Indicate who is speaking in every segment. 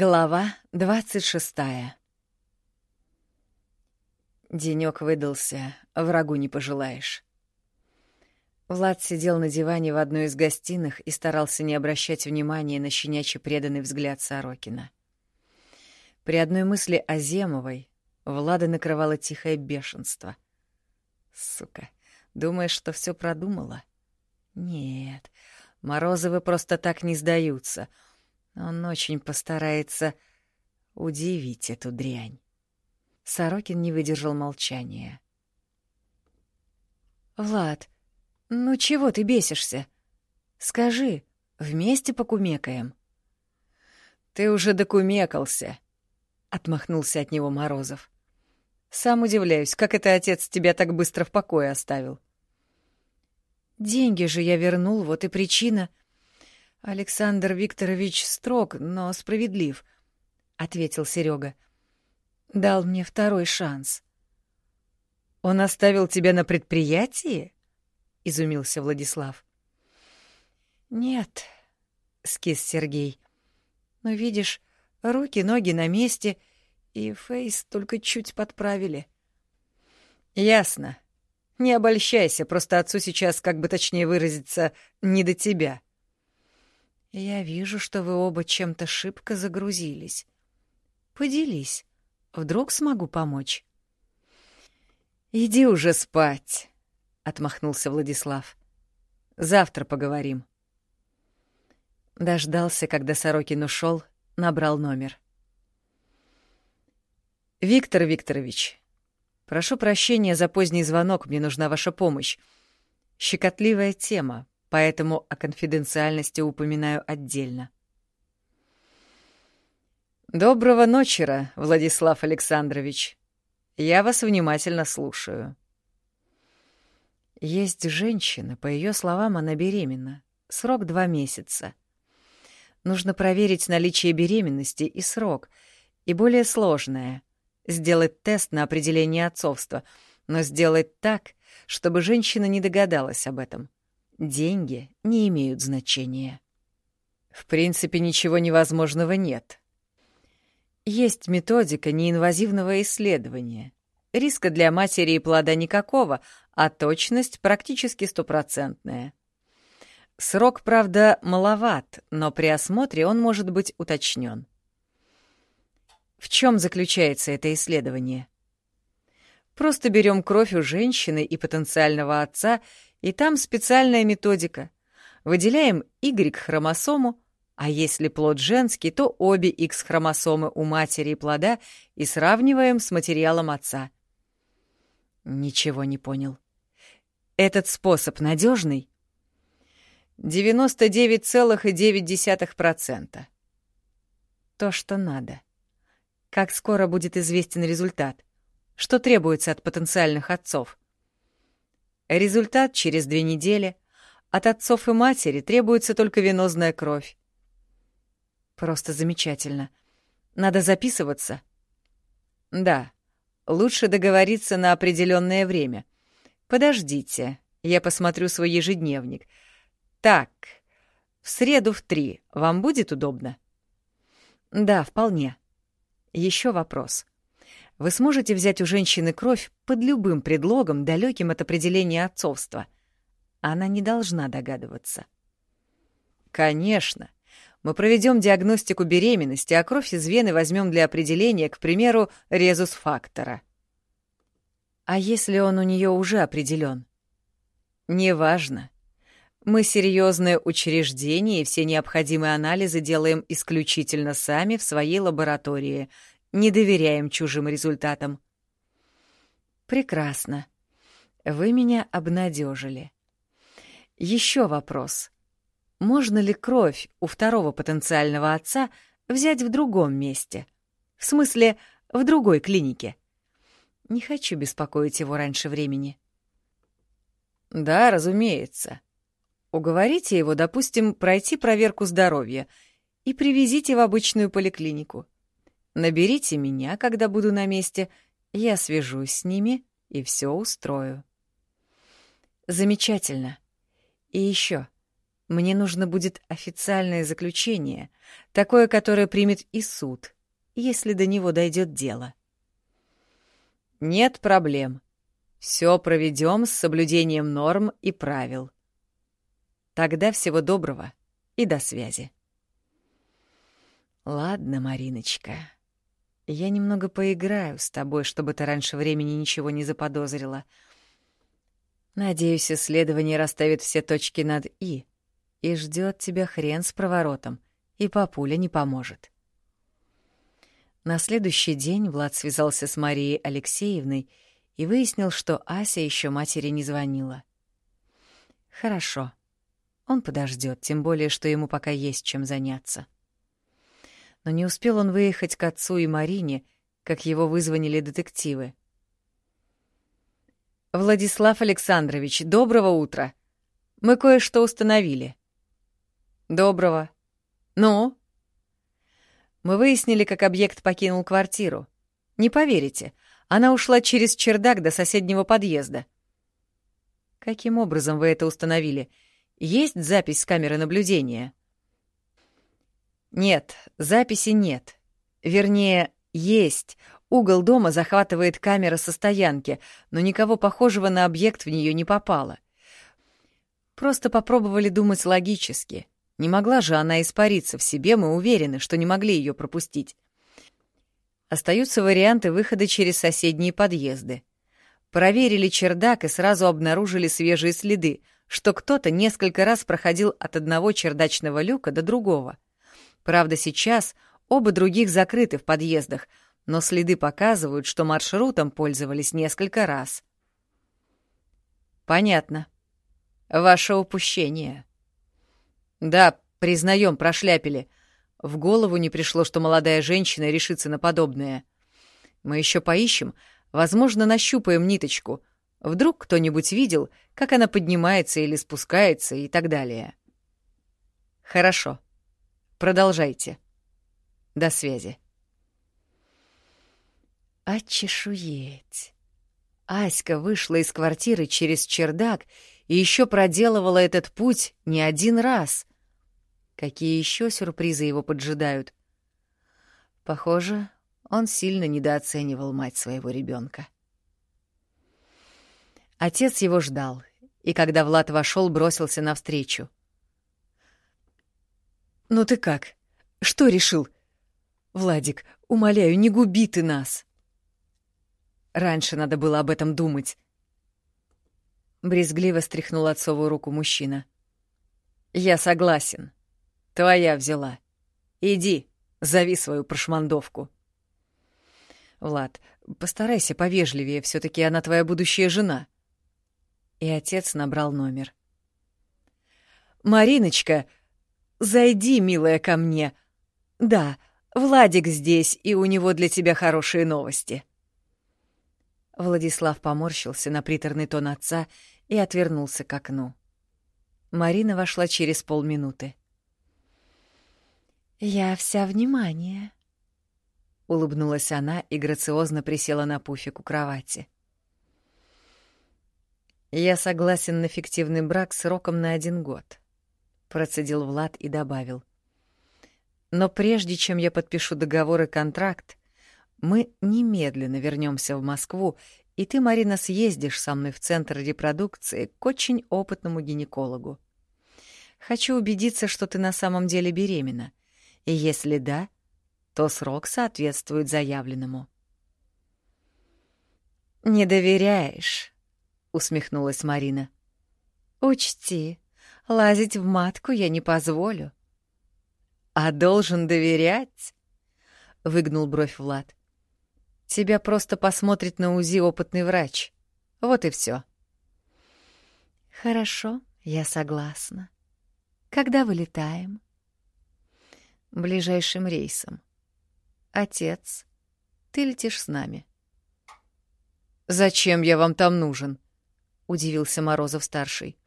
Speaker 1: Глава двадцать шестая Денёк выдался, врагу не пожелаешь. Влад сидел на диване в одной из гостиных и старался не обращать внимания на щенячий преданный взгляд Сорокина. При одной мысли о Земовой Влада накрывало тихое бешенство. Сука, думаешь, что все продумала? Нет, Морозовы просто так не сдаются. Он очень постарается удивить эту дрянь. Сорокин не выдержал молчания. «Влад, ну чего ты бесишься? Скажи, вместе покумекаем». «Ты уже докумекался», — отмахнулся от него Морозов. «Сам удивляюсь, как это отец тебя так быстро в покое оставил». «Деньги же я вернул, вот и причина. Александр Викторович строг, но справедлив», — ответил Серега. «Дал мне второй шанс». «Он оставил тебя на предприятии?» — изумился Владислав. «Нет», — скис Сергей. «Но видишь, руки, ноги на месте, и фейс только чуть подправили». «Ясно. Не обольщайся, просто отцу сейчас, как бы точнее выразиться, не до тебя». «Я вижу, что вы оба чем-то шибко загрузились. Поделись, вдруг смогу помочь». «Иди уже спать», — отмахнулся Владислав. «Завтра поговорим». Дождался, когда Сорокин ушел, набрал номер. «Виктор Викторович, прошу прощения за поздний звонок, мне нужна ваша помощь. Щекотливая тема, поэтому о конфиденциальности упоминаю отдельно». «Доброго ночера, Владислав Александрович. Я вас внимательно слушаю». Есть женщина, по ее словам, она беременна. Срок два месяца. Нужно проверить наличие беременности и срок, и более сложное — сделать тест на определение отцовства, но сделать так, чтобы женщина не догадалась об этом. Деньги не имеют значения. В принципе, ничего невозможного нет. Есть методика неинвазивного исследования. Риска для матери и плода никакого, а точность практически стопроцентная. Срок, правда, маловат, но при осмотре он может быть уточнен. В чем заключается это исследование? Просто берем кровь у женщины и потенциального отца, и там специальная методика. Выделяем Y-хромосому, а если плод женский, то обе X-хромосомы у матери и плода и сравниваем с материалом отца. Ничего не понял. Этот способ надежный? 99,9%. То, что надо. Как скоро будет известен результат? Что требуется от потенциальных отцов? Результат через две недели. От отцов и матери требуется только венозная кровь. Просто замечательно. Надо записываться? Да. Лучше договориться на определенное время. Подождите, я посмотрю свой ежедневник — так, в среду в три вам будет удобно? Да, вполне. Еще вопрос. Вы сможете взять у женщины кровь под любым предлогом, далеким от определения отцовства? Она не должна догадываться. Конечно. Мы проведем диагностику беременности, а кровь из вены возьмем для определения, к примеру, резус-фактора. А если он у нее уже определен? Неважно. Мы серьезное учреждение и все необходимые анализы делаем исключительно сами в своей лаборатории, не доверяем чужим результатам. Прекрасно. Вы меня обнадежили. Еще вопрос. Можно ли кровь у второго потенциального отца взять в другом месте? В смысле, в другой клинике? Не хочу беспокоить его раньше времени. Да, разумеется. Уговорите его, допустим, пройти проверку здоровья и привезите в обычную поликлинику. Наберите меня, когда буду на месте, я свяжусь с ними и все устрою. Замечательно. И еще. Мне нужно будет официальное заключение, такое, которое примет и суд, если до него дойдет дело. Нет проблем. Все проведем с соблюдением норм и правил. Тогда всего доброго и до связи. Ладно, Мариночка. Я немного поиграю с тобой, чтобы ты раньше времени ничего не заподозрила. Надеюсь, исследование расставит все точки над «и», и ждет тебя хрен с проворотом, и папуля не поможет. На следующий день Влад связался с Марией Алексеевной и выяснил, что Ася еще матери не звонила. Хорошо. Он подождет, тем более, что ему пока есть чем заняться. Но не успел он выехать к отцу и Марине, как его вызвонили детективы. «Владислав Александрович, доброго утра. Мы кое-что установили». «Доброго. Ну?» Мы выяснили, как объект покинул квартиру. Не поверите, она ушла через чердак до соседнего подъезда. Каким образом вы это установили? Есть запись с камеры наблюдения? Нет, записи нет. Вернее, есть. Угол дома захватывает камера со стоянки, но никого похожего на объект в нее не попало. Просто попробовали думать логически. Не могла же она испариться в себе, мы уверены, что не могли ее пропустить. Остаются варианты выхода через соседние подъезды. Проверили чердак и сразу обнаружили свежие следы, что кто-то несколько раз проходил от одного чердачного люка до другого. Правда, сейчас оба других закрыты в подъездах, но следы показывают, что маршрутом пользовались несколько раз. Понятно. Ваше упущение. Да, признаем, прошляпили. В голову не пришло, что молодая женщина решится на подобное. Мы еще поищем, возможно, нащупаем ниточку. Вдруг кто-нибудь видел, как она поднимается или спускается и так далее. Хорошо. Продолжайте. До связи. Очешуеть. Аська вышла из квартиры через чердак и еще проделывала этот путь не один раз. Какие еще сюрпризы его поджидают? Похоже, он сильно недооценивал мать своего ребенка. Отец его ждал, и когда Влад вошел, бросился навстречу. «Ну ты как? Что решил? Владик, умоляю, не губи ты нас!» Раньше надо было об этом думать. Брезгливо стряхнул отцовую руку мужчина. «Я согласен. Твоя взяла. Иди, зови свою прошмандовку». «Влад, постарайся повежливее, все таки она твоя будущая жена». И отец набрал номер. «Мариночка, зайди, милая, ко мне. Да, Владик здесь, и у него для тебя хорошие новости». Владислав поморщился на приторный тон отца и отвернулся к окну. Марина вошла через полминуты. «Я вся внимание», — улыбнулась она и грациозно присела на пуфик у кровати. «Я согласен на фиктивный брак сроком на один год», — процедил Влад и добавил. «Но прежде чем я подпишу договор и контракт, мы немедленно вернемся в Москву, и ты, Марина, съездишь со мной в центр репродукции к очень опытному гинекологу. Хочу убедиться, что ты на самом деле беременна. И если да, то срок соответствует заявленному. «Не доверяешь», — усмехнулась Марина. «Учти, лазить в матку я не позволю». «А должен доверять?» — выгнул бровь Влад. Тебя просто посмотрит на УЗИ опытный врач. Вот и все. Хорошо, я согласна. Когда вылетаем? Ближайшим рейсом. Отец, ты летишь с нами. Зачем я вам там нужен? удивился Морозов-старший.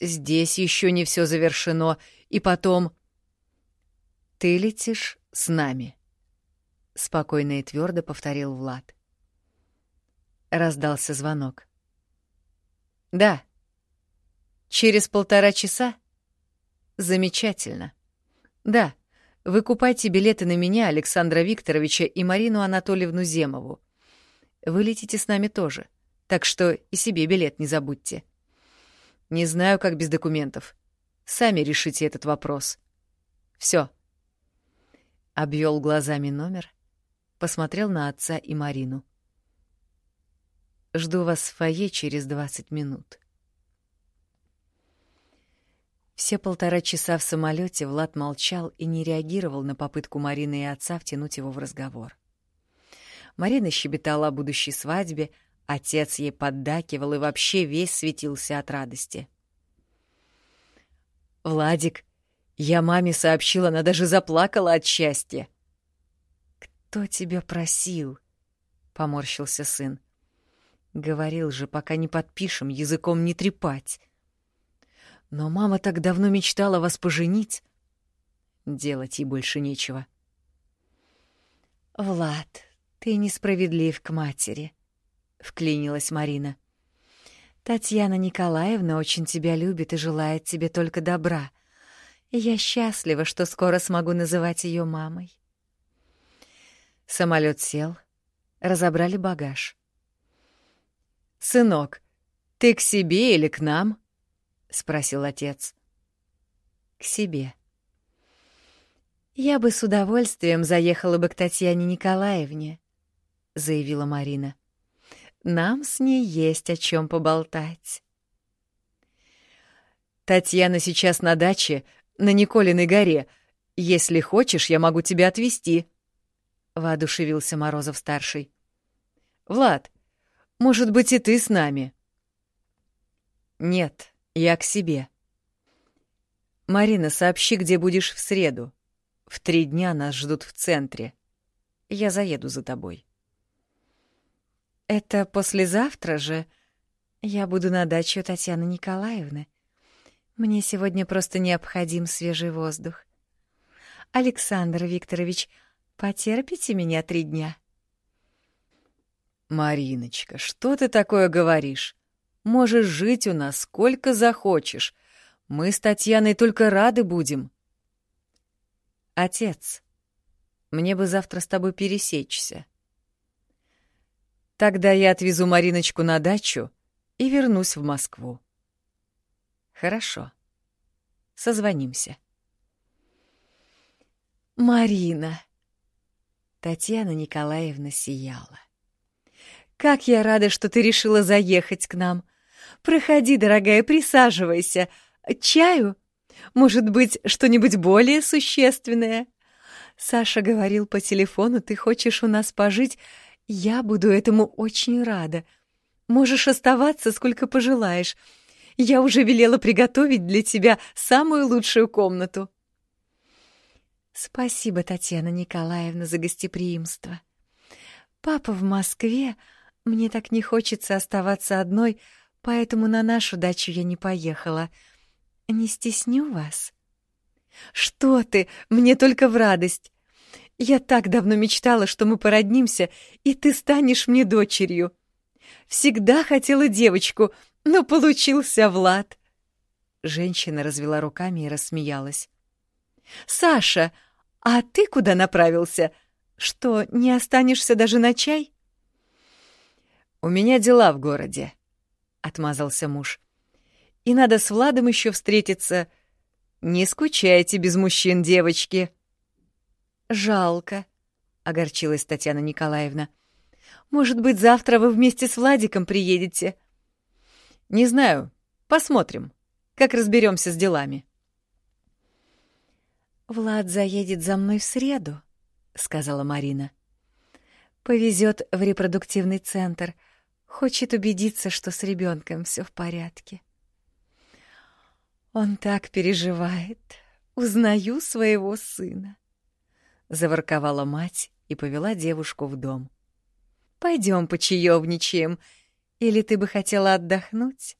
Speaker 1: Здесь еще не все завершено, и потом... Ты летишь с нами спокойно и твердо повторил Влад. Раздался звонок. Да. Через полтора часа Замечательно. Да, выкупайте билеты на меня, Александра Викторовича и Марину Анатольевну Земову. Вы летите с нами тоже, так что и себе билет не забудьте. Не знаю, как без документов. Сами решите этот вопрос. Все. Обвел глазами номер, посмотрел на отца и Марину. Жду вас в фойе через 20 минут. Все полтора часа в самолете Влад молчал и не реагировал на попытку Марины и отца втянуть его в разговор. Марина щебетала о будущей свадьбе, отец ей поддакивал и вообще весь светился от радости. «Владик, я маме сообщила, она даже заплакала от счастья». «Кто тебя просил?» — поморщился сын. Говорил же, пока не подпишем, языком не трепать. Но мама так давно мечтала вас поженить. Делать ей больше нечего. «Влад, ты несправедлив к матери», — вклинилась Марина. «Татьяна Николаевна очень тебя любит и желает тебе только добра. Я счастлива, что скоро смогу называть ее мамой». Самолет сел, разобрали багаж. «Сынок, ты к себе или к нам?» — спросил отец. «К себе». «Я бы с удовольствием заехала бы к Татьяне Николаевне», — заявила Марина. «Нам с ней есть о чем поболтать». «Татьяна сейчас на даче, на Николиной горе. Если хочешь, я могу тебя отвезти», — воодушевился Морозов-старший. «Влад, может быть, и ты с нами?» «Нет, я к себе». «Марина, сообщи, где будешь в среду. В три дня нас ждут в центре. Я заеду за тобой». «Это послезавтра же? Я буду на даче у Татьяны Николаевны. Мне сегодня просто необходим свежий воздух. Александр Викторович, потерпите меня три дня?» «Мариночка, что ты такое говоришь? Можешь жить у нас сколько захочешь. Мы с Татьяной только рады будем». «Отец, мне бы завтра с тобой пересечься». «Тогда я отвезу Мариночку на дачу и вернусь в Москву». «Хорошо. Созвонимся». «Марина!» Татьяна Николаевна сияла. Как я рада, что ты решила заехать к нам. Проходи, дорогая, присаживайся. Чаю? Может быть, что-нибудь более существенное? Саша говорил по телефону, ты хочешь у нас пожить. Я буду этому очень рада. Можешь оставаться, сколько пожелаешь. Я уже велела приготовить для тебя самую лучшую комнату. Спасибо, Татьяна Николаевна, за гостеприимство. Папа в Москве, мне так не хочется оставаться одной, поэтому на нашу дачу я не поехала. Не стесню вас? Что ты? Мне только в радость. Я так давно мечтала, что мы породнимся, и ты станешь мне дочерью. Всегда хотела девочку, но получился Влад. Женщина развела руками и рассмеялась. «Саша, а ты куда направился? Что, не останешься даже на чай?» «У меня дела в городе», — отмазался муж. «И надо с Владом еще встретиться. Не скучайте без мужчин, девочки». «Жалко», — огорчилась Татьяна Николаевна. «Может быть, завтра вы вместе с Владиком приедете?» «Не знаю. Посмотрим, как разберемся с делами». «Влад заедет за мной в среду», — сказала Марина. «Повезет в репродуктивный центр — Хочет убедиться, что с ребенком все в порядке. Он так переживает. Узнаю своего сына. Заворковала мать и повела девушку в дом. Пойдем почаевничаем. Или ты бы хотела отдохнуть?